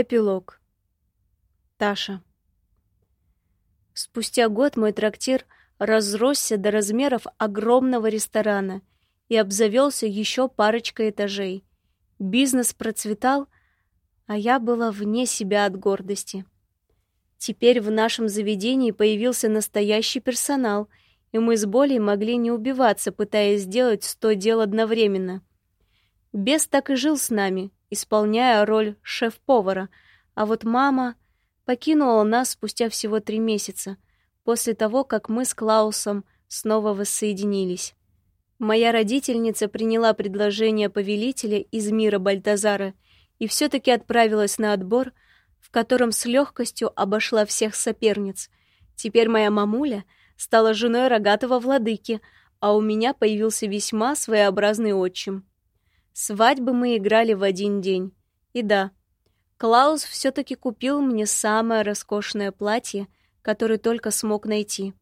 Эпилог. Таша. Спустя год мой трактир разросся до размеров огромного ресторана и обзавелся еще парочкой этажей. Бизнес процветал, а я была вне себя от гордости. Теперь в нашем заведении появился настоящий персонал, и мы с Болей могли не убиваться, пытаясь сделать сто дел одновременно. Бес так и жил с нами, исполняя роль шеф-повара, а вот мама покинула нас спустя всего три месяца, после того, как мы с Клаусом снова воссоединились. Моя родительница приняла предложение повелителя из мира Бальтазара и все-таки отправилась на отбор, в котором с легкостью обошла всех соперниц. Теперь моя мамуля стала женой рогатого владыки, а у меня появился весьма своеобразный отчим. Свадьбы мы играли в один день. И да, Клаус все-таки купил мне самое роскошное платье, которое только смог найти.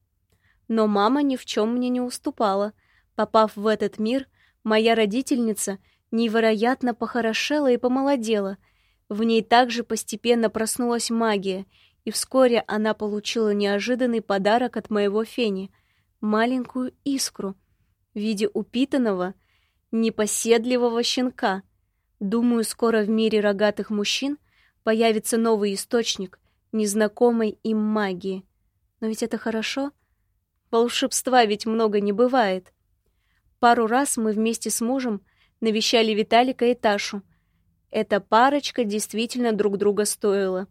Но мама ни в чем мне не уступала — Попав в этот мир, моя родительница невероятно похорошела и помолодела. В ней также постепенно проснулась магия, и вскоре она получила неожиданный подарок от моего Фени — маленькую искру в виде упитанного, непоседливого щенка. Думаю, скоро в мире рогатых мужчин появится новый источник незнакомой им магии. Но ведь это хорошо. Волшебства ведь много не бывает. Пару раз мы вместе с мужем навещали Виталика и Ташу. Эта парочка действительно друг друга стоила.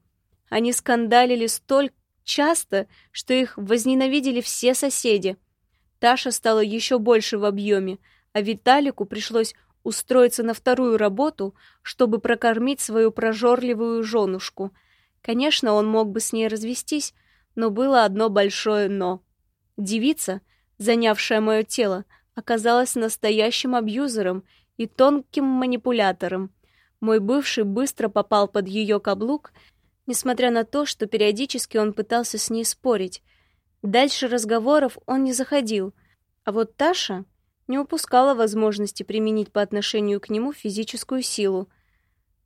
Они скандалили столь часто, что их возненавидели все соседи. Таша стала еще больше в объеме, а Виталику пришлось устроиться на вторую работу, чтобы прокормить свою прожорливую женушку. Конечно, он мог бы с ней развестись, но было одно большое «но». Девица, занявшая мое тело, оказалась настоящим абьюзером и тонким манипулятором. Мой бывший быстро попал под ее каблук, несмотря на то, что периодически он пытался с ней спорить. Дальше разговоров он не заходил, а вот Таша не упускала возможности применить по отношению к нему физическую силу.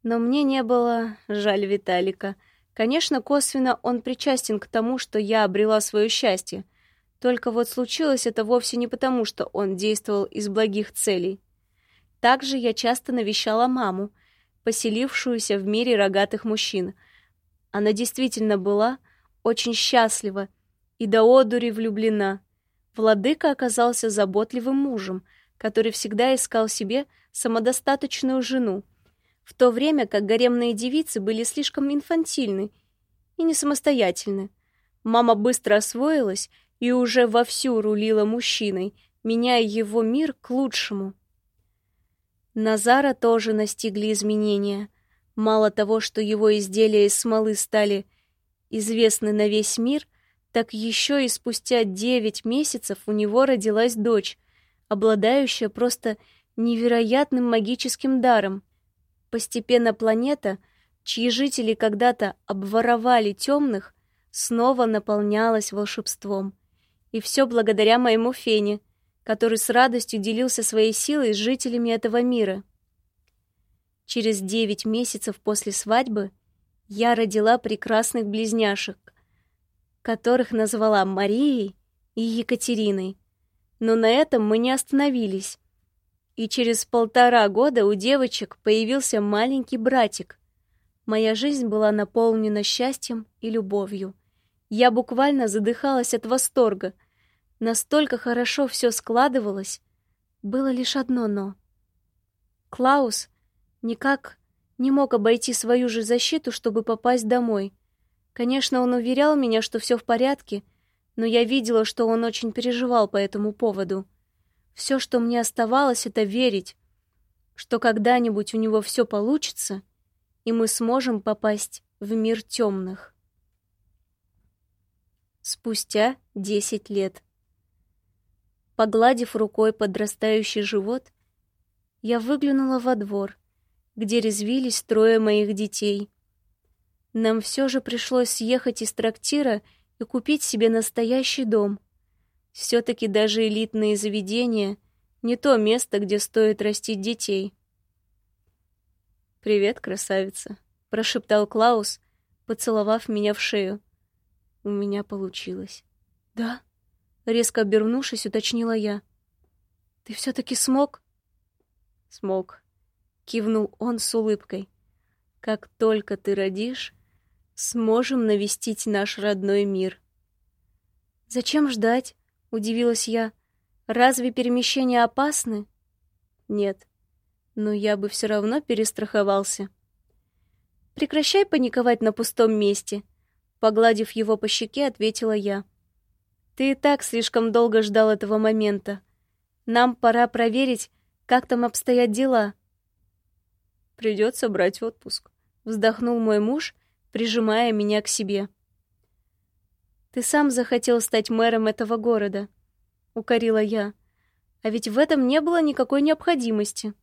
Но мне не было жаль Виталика. Конечно, косвенно он причастен к тому, что я обрела свое счастье — только вот случилось это вовсе не потому, что он действовал из благих целей. Также я часто навещала маму, поселившуюся в мире рогатых мужчин. Она действительно была очень счастлива и до одури влюблена. Владыка оказался заботливым мужем, который всегда искал себе самодостаточную жену, в то время как гаремные девицы были слишком инфантильны и не самостоятельны. Мама быстро освоилась и уже вовсю рулила мужчиной, меняя его мир к лучшему. Назара тоже настигли изменения. Мало того, что его изделия из смолы стали известны на весь мир, так еще и спустя девять месяцев у него родилась дочь, обладающая просто невероятным магическим даром. Постепенно планета, чьи жители когда-то обворовали темных, снова наполнялась волшебством. И все благодаря моему Фене, который с радостью делился своей силой с жителями этого мира. Через девять месяцев после свадьбы я родила прекрасных близняшек, которых назвала Марией и Екатериной. Но на этом мы не остановились. И через полтора года у девочек появился маленький братик. Моя жизнь была наполнена счастьем и любовью. Я буквально задыхалась от восторга. Настолько хорошо все складывалось. Было лишь одно «но». Клаус никак не мог обойти свою же защиту, чтобы попасть домой. Конечно, он уверял меня, что все в порядке, но я видела, что он очень переживал по этому поводу. Все, что мне оставалось, это верить, что когда-нибудь у него все получится, и мы сможем попасть в мир темных спустя десять лет. Погладив рукой подрастающий живот, я выглянула во двор, где резвились трое моих детей. Нам все же пришлось съехать из трактира и купить себе настоящий дом. Все-таки даже элитные заведения — не то место, где стоит растить детей. «Привет, красавица!» прошептал Клаус, поцеловав меня в шею. У меня получилось. Да? Резко обернувшись, уточнила я. Ты все-таки смог? Смог. Кивнул он с улыбкой. Как только ты родишь, сможем навестить наш родной мир. Зачем ждать? Удивилась я. Разве перемещения опасны? Нет. Но я бы все равно перестраховался. Прекращай паниковать на пустом месте, погладив его по щеке, ответила я. Ты и так слишком долго ждал этого момента. Нам пора проверить, как там обстоят дела. Придется брать отпуск, вздохнул мой муж, прижимая меня к себе. Ты сам захотел стать мэром этого города, укорила я. А ведь в этом не было никакой необходимости.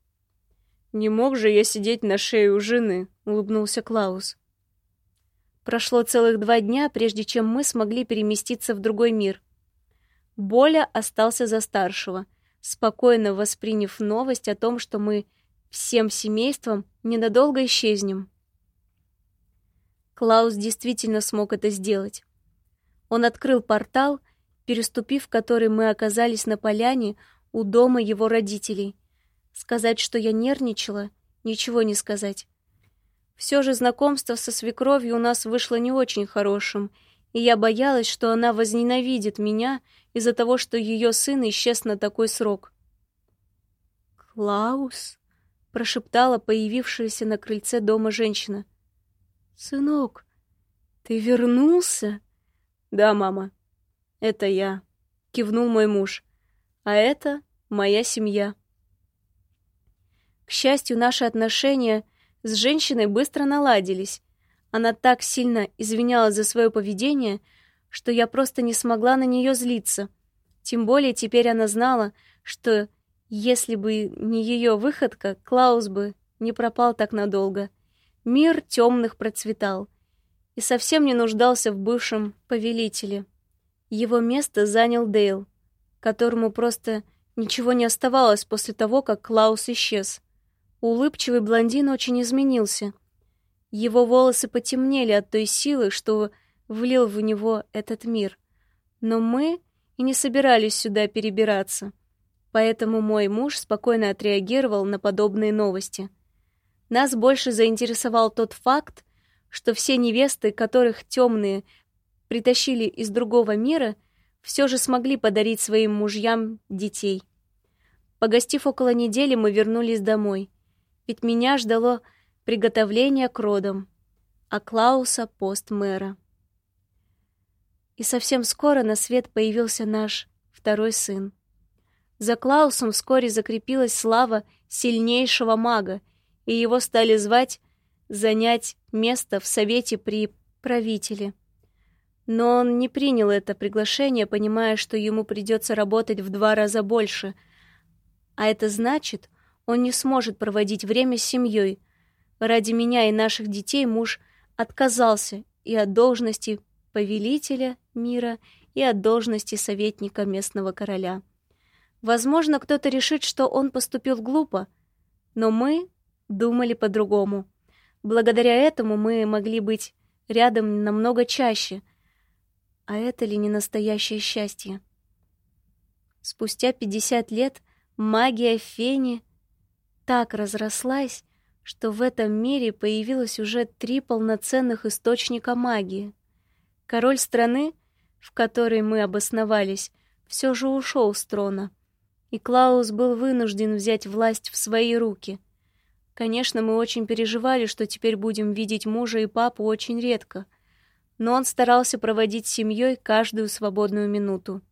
Не мог же я сидеть на шее у жены, улыбнулся Клаус. Прошло целых два дня, прежде чем мы смогли переместиться в другой мир. Боля остался за старшего, спокойно восприняв новость о том, что мы всем семейством ненадолго исчезнем. Клаус действительно смог это сделать. Он открыл портал, переступив который мы оказались на поляне у дома его родителей. Сказать, что я нервничала, ничего не сказать. Все же знакомство со свекровью у нас вышло не очень хорошим, и я боялась, что она возненавидит меня из-за того, что ее сын исчез на такой срок. «Клаус?» — прошептала появившаяся на крыльце дома женщина. «Сынок, ты вернулся?» «Да, мама, это я», — кивнул мой муж. «А это моя семья». К счастью, наши отношения с женщиной быстро наладились. Она так сильно извинялась за свое поведение, что я просто не смогла на нее злиться. Тем более теперь она знала, что если бы не ее выходка, Клаус бы не пропал так надолго. Мир темных процветал и совсем не нуждался в бывшем повелителе. Его место занял Дейл, которому просто ничего не оставалось после того, как Клаус исчез. Улыбчивый блондин очень изменился. Его волосы потемнели от той силы, что влил в него этот мир. Но мы и не собирались сюда перебираться. Поэтому мой муж спокойно отреагировал на подобные новости. Нас больше заинтересовал тот факт, что все невесты, которых темные притащили из другого мира, все же смогли подарить своим мужьям детей. Погостив около недели, мы вернулись домой ведь меня ждало приготовление к родам, а Клауса — пост мэра. И совсем скоро на свет появился наш второй сын. За Клаусом вскоре закрепилась слава сильнейшего мага, и его стали звать занять место в совете при правителе. Но он не принял это приглашение, понимая, что ему придется работать в два раза больше. А это значит, он не сможет проводить время с семьей. Ради меня и наших детей муж отказался и от должности повелителя мира, и от должности советника местного короля. Возможно, кто-то решит, что он поступил глупо, но мы думали по-другому. Благодаря этому мы могли быть рядом намного чаще. А это ли не настоящее счастье? Спустя пятьдесят лет магия Фени так разрослась, что в этом мире появилось уже три полноценных источника магии. Король страны, в которой мы обосновались, все же ушел с трона, и Клаус был вынужден взять власть в свои руки. Конечно, мы очень переживали, что теперь будем видеть мужа и папу очень редко, но он старался проводить с семьей каждую свободную минуту.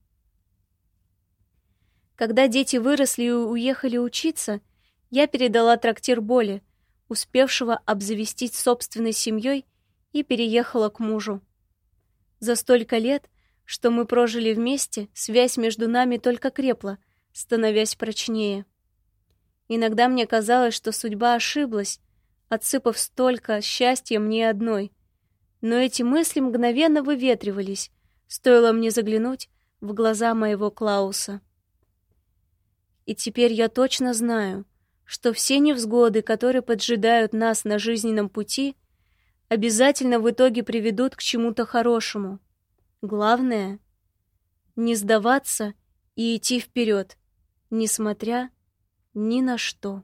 Когда дети выросли и уехали учиться — я передала трактир Боли, успевшего обзавестись собственной семьей, и переехала к мужу. За столько лет, что мы прожили вместе, связь между нами только крепла, становясь прочнее. Иногда мне казалось, что судьба ошиблась, отсыпав столько счастья мне одной. Но эти мысли мгновенно выветривались, стоило мне заглянуть в глаза моего Клауса. И теперь я точно знаю — что все невзгоды, которые поджидают нас на жизненном пути, обязательно в итоге приведут к чему-то хорошему. Главное — не сдаваться и идти вперед, несмотря ни на что.